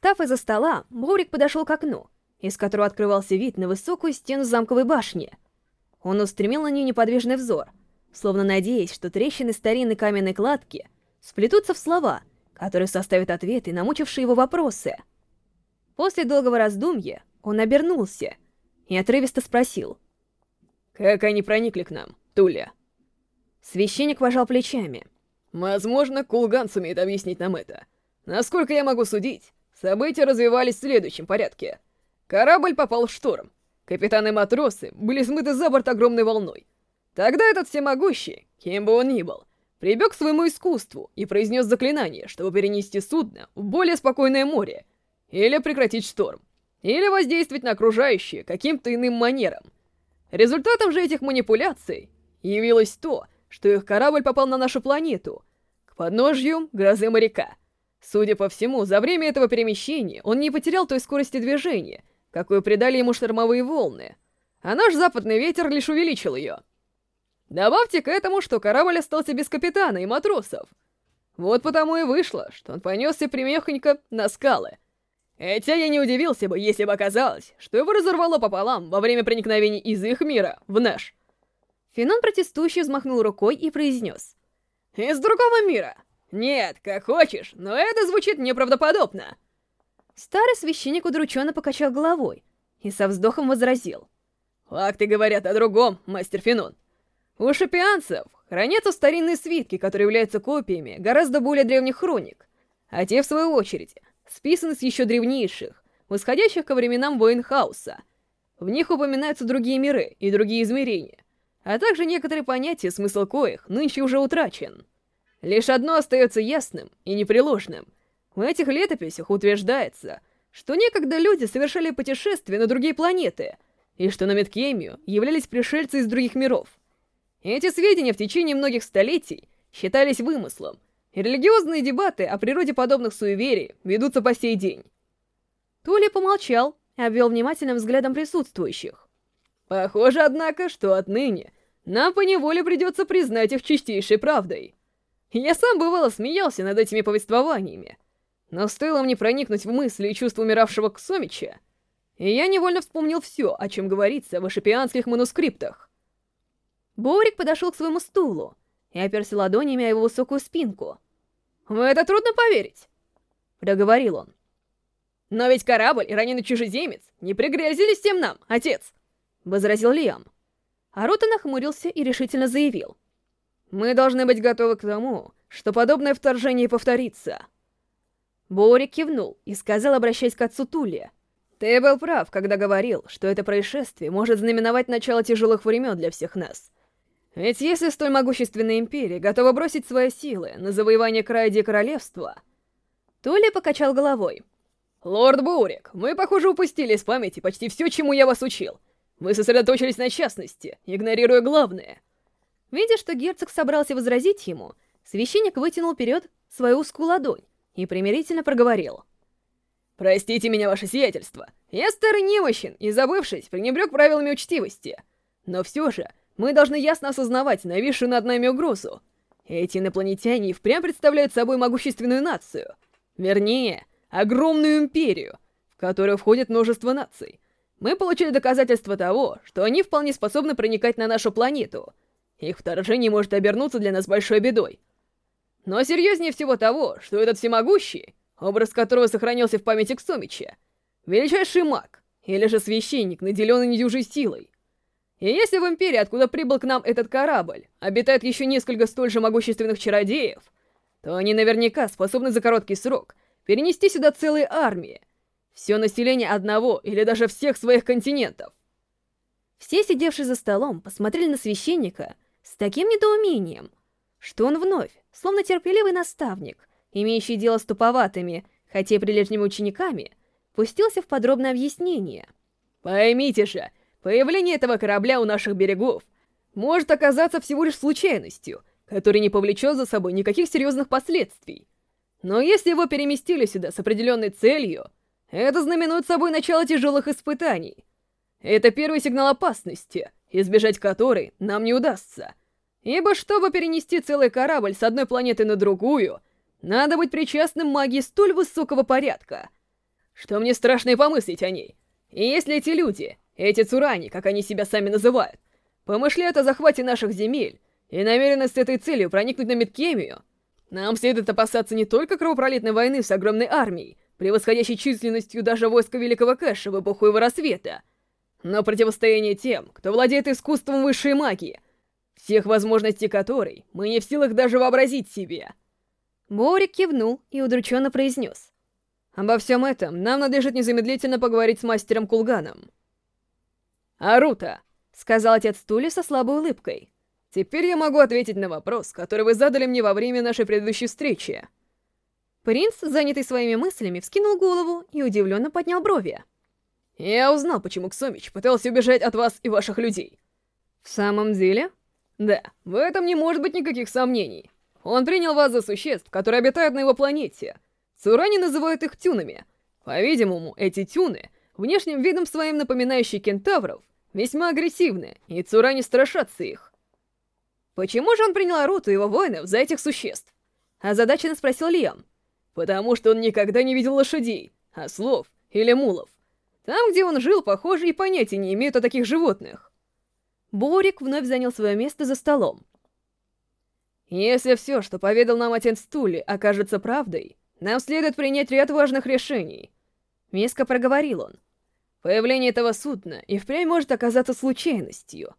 Встав из-за стола, Бурик подошел к окну, из которого открывался вид на высокую стену замковой башни. Он устремил на нее неподвижный взор, словно надеясь, что трещины старинной каменной кладки сплетутся в слова, которые составят ответы на мучившие его вопросы. После долгого раздумья он обернулся и отрывисто спросил. «Как они проникли к нам, Туля?» Священник пожал плечами. «Возможно, Кулган сумеет объяснить нам это. Насколько я могу судить, события развивались в следующем порядке. Корабль попал в шторм. Капитаны и матросы были смыты за борт огромной волной. Тогда этот всемогущий, кем бы он ни был, прибег к своему искусству и произнес заклинание, чтобы перенести судно в более спокойное море, или прекратить шторм, или воздействовать на окружающие каким-то иным манером. Результатом же этих манипуляций явилось то, что их корабль попал на нашу планету, к подножью грозы моряка. Судя по всему, за время этого перемещения он не потерял той скорости движения, какую придали ему штормовые волны, а наш западный ветер лишь увеличил ее. Добавьте к этому, что корабль остался без капитана и матросов. Вот потому и вышло, что он понесся примехонько на скалы. Хотя я не удивился бы, если бы оказалось, что его разорвало пополам во время проникновения из их мира в наш. Фенон протестующий взмахнул рукой и произнес. «Из другого мира! Нет, как хочешь, но это звучит неправдоподобно!» Старый священник удрученно покачал головой и со вздохом возразил. «Факты говорят о другом, мастер Фенон. У шипианцев хранятся старинные свитки, которые являются копиями гораздо более древних хроник, а те, в свою очередь, списаны с еще древнейших, восходящих ко временам Воинхауса. В них упоминаются другие миры и другие измерения, а также некоторые понятия, смысл коих нынче уже утрачен. Лишь одно остается ясным и непреложным. В этих летописях утверждается, что некогда люди совершали путешествия на другие планеты, и что на Меткемию являлись пришельцы из других миров. Эти сведения в течение многих столетий считались вымыслом, и религиозные дебаты о природе подобных суеверий ведутся по сей день. Тули помолчал и обвел внимательным взглядом присутствующих. Похоже, однако, что отныне нам поневоле придется признать их чистейшей правдой. Я сам бывало смеялся над этими повествованиями, но стоило мне проникнуть в мысли и чувства умиравшего Ксомича, и я невольно вспомнил все, о чем говорится в ашипианских манускриптах. Борик подошел к своему стулу и оперся ладонями о его высокую спинку. «В это трудно поверить», — проговорил он. «Но ведь корабль и раненый чужеземец не пригрязились тем нам, отец!» — возразил Лиам. Арута нахмурился и решительно заявил. «Мы должны быть готовы к тому, что подобное вторжение повторится». Бори кивнул и сказал, обращаясь к отцу Тулия. «Ты был прав, когда говорил, что это происшествие может знаменовать начало тяжелых времен для всех нас. Ведь если столь могущественная империя готова бросить свои силы на завоевание края королевства...» Тули покачал головой. «Лорд Бурик, мы, похоже, упустили из памяти почти все, чему я вас учил. Вы сосредоточились на частности, игнорируя главное. Видя, что герцог собрался возразить ему, священник вытянул вперед свою узкую ладонь и примирительно проговорил. «Простите меня, ваше сиятельство. Я старый немощен и, забывшись, пренебрег правилами учтивости. Но все же, мы должны ясно осознавать нависшую над нами угрозу. Эти инопланетяне впрямь представляют собой могущественную нацию. Вернее, огромную империю, в которую входит множество наций мы получили доказательства того, что они вполне способны проникать на нашу планету. Их вторжение может обернуться для нас большой бедой. Но серьезнее всего того, что этот всемогущий, образ которого сохранился в памяти Ксомича, величайший маг, или же священник, наделенный недюжей силой. И если в Империи, откуда прибыл к нам этот корабль, обитает еще несколько столь же могущественных чародеев, то они наверняка способны за короткий срок перенести сюда целые армии, все население одного или даже всех своих континентов. Все, сидевшие за столом, посмотрели на священника таким недоумением, что он вновь, словно терпеливый наставник, имеющий дело с туповатыми, хотя и прилежными учениками, пустился в подробное объяснение. «Поймите же, появление этого корабля у наших берегов может оказаться всего лишь случайностью, которая не повлечет за собой никаких серьезных последствий. Но если его переместили сюда с определенной целью, это знаменует собой начало тяжелых испытаний. Это первый сигнал опасности, избежать которой нам не удастся. Ибо чтобы перенести целый корабль с одной планеты на другую, надо быть причастным магии столь высокого порядка. что мне страшно и помыслить о ней. И если эти люди, эти цурани, как они себя сами называют, помышляют о захвате наших земель и намерены с этой целью проникнуть на Меткемию, нам следует опасаться не только кровопролитной войны с огромной армией, превосходящей численностью даже войска Великого Кэша в эпоху его рассвета, но противостояние тем, кто владеет искусством высшей магии, всех возможностей которой мы не в силах даже вообразить себе. Борик кивнул и удрученно произнес. Обо всем этом нам надлежит незамедлительно поговорить с мастером Кулганом. «Арута!» — сказал отец Тули со слабой улыбкой. «Теперь я могу ответить на вопрос, который вы задали мне во время нашей предыдущей встречи». Принц, занятый своими мыслями, вскинул голову и удивленно поднял брови. «Я узнал, почему Ксомич пытался убежать от вас и ваших людей». «В самом деле?» «Да, в этом не может быть никаких сомнений. Он принял вас за существ, которые обитают на его планете. Цурани называют их тюнами. По-видимому, эти тюны, внешним видом своим напоминающие кентавров, весьма агрессивны, и Цурани страшатся их. Почему же он принял Аруту и его воинов за этих существ? Озадаченно спросил Лиам. Потому что он никогда не видел лошадей, ослов или мулов. Там, где он жил, похоже, и понятия не имеют о таких животных. Борик вновь занял свое место за столом. Если все, что поведал нам отец Тули, окажется правдой, нам следует принять ряд важных решений. Веско проговорил он. Появление этого судна и впрямь может оказаться случайностью.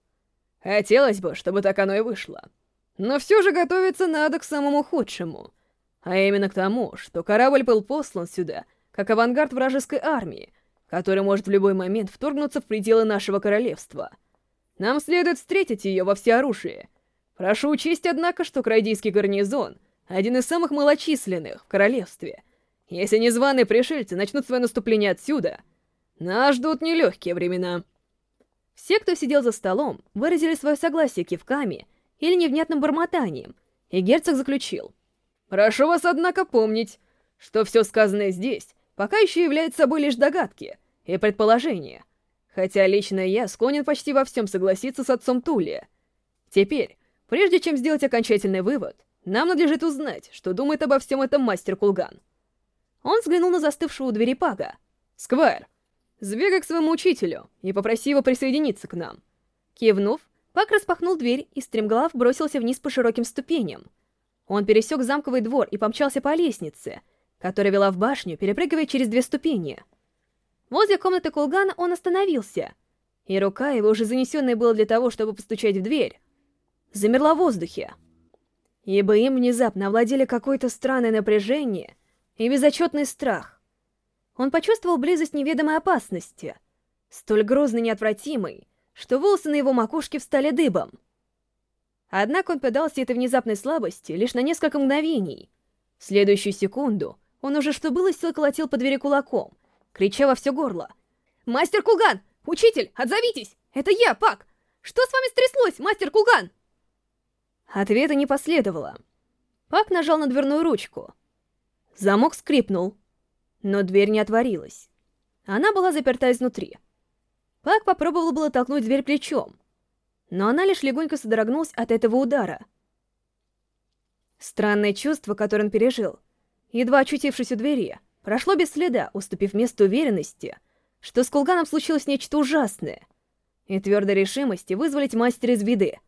Хотелось бы, чтобы так оно и вышло. Но все же готовиться надо к самому худшему. А именно к тому, что корабль был послан сюда, как авангард вражеской армии, который может в любой момент вторгнуться в пределы нашего королевства. Нам следует встретить ее во всеоружии — Прошу учесть, однако, что Крайдийский гарнизон — один из самых малочисленных в королевстве. Если незваные пришельцы начнут свое наступление отсюда, нас ждут нелегкие времена. Все, кто сидел за столом, выразили свое согласие кивками или невнятным бормотанием, и герцог заключил. «Прошу вас, однако, помнить, что все сказанное здесь пока еще является собой лишь догадки и предположения, хотя лично я склонен почти во всем согласиться с отцом Тулия. Теперь, Прежде чем сделать окончательный вывод, нам надлежит узнать, что думает обо всем этом мастер Кулган. Он взглянул на застывшего у двери Пага. «Сквайр, сбегай к своему учителю и попроси его присоединиться к нам». Кивнув, Пак распахнул дверь и стремглав бросился вниз по широким ступеням. Он пересек замковый двор и помчался по лестнице, которая вела в башню, перепрыгивая через две ступени. Возле комнаты Кулгана он остановился, и рука его, уже занесенная была для того, чтобы постучать в дверь, замерла в воздухе, ибо им внезапно овладели какое-то странное напряжение и безотчетный страх. Он почувствовал близость неведомой опасности, столь грозной и неотвратимой, что волосы на его макушке встали дыбом. Однако он подался этой внезапной слабости лишь на несколько мгновений. В следующую секунду он уже что было сил колотил по двери кулаком, крича во все горло. «Мастер Кулган! Учитель, отзовитесь! Это я, Пак! Что с вами стряслось, мастер Кулган?» Ответа не последовало. Пак нажал на дверную ручку. Замок скрипнул, но дверь не отворилась. Она была заперта изнутри. Пак попробовал было толкнуть дверь плечом, но она лишь легонько содрогнулась от этого удара. Странное чувство, которое он пережил, едва очутившись у двери, прошло без следа, уступив место уверенности, что с Кулганом случилось нечто ужасное, и твердой решимости вызволить мастера из беды.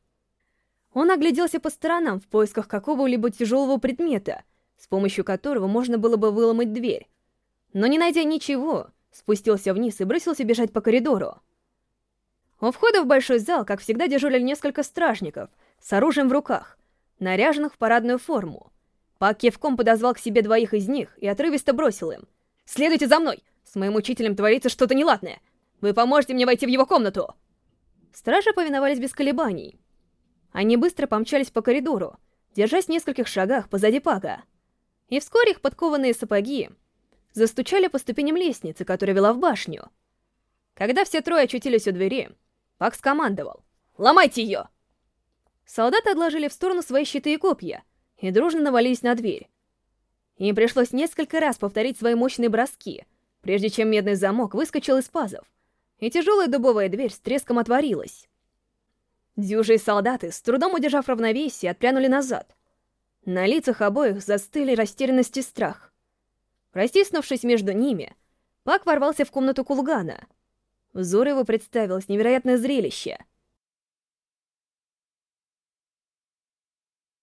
Он огляделся по сторонам в поисках какого-либо тяжелого предмета, с помощью которого можно было бы выломать дверь. Но не найдя ничего, спустился вниз и бросился бежать по коридору. У входа в большой зал, как всегда, дежурили несколько стражников с оружием в руках, наряженных в парадную форму. Пак кивком подозвал к себе двоих из них и отрывисто бросил им. «Следуйте за мной! С моим учителем творится что-то неладное! Вы поможете мне войти в его комнату!» Стражи повиновались без колебаний, они быстро помчались по коридору, держась в нескольких шагах позади Пага. И вскоре их подкованные сапоги застучали по ступеням лестницы, которая вела в башню. Когда все трое очутились у двери, Пак скомандовал «Ломайте ее!». Солдаты отложили в сторону свои щиты и копья и дружно навалились на дверь. Им пришлось несколько раз повторить свои мощные броски, прежде чем медный замок выскочил из пазов, и тяжелая дубовая дверь с треском отворилась. Дюжи солдаты, с трудом удержав равновесие, отпрянули назад. На лицах обоих застыли растерянность и страх. Растиснувшись между ними, Пак ворвался в комнату Кулгана. Взору его представилось невероятное зрелище —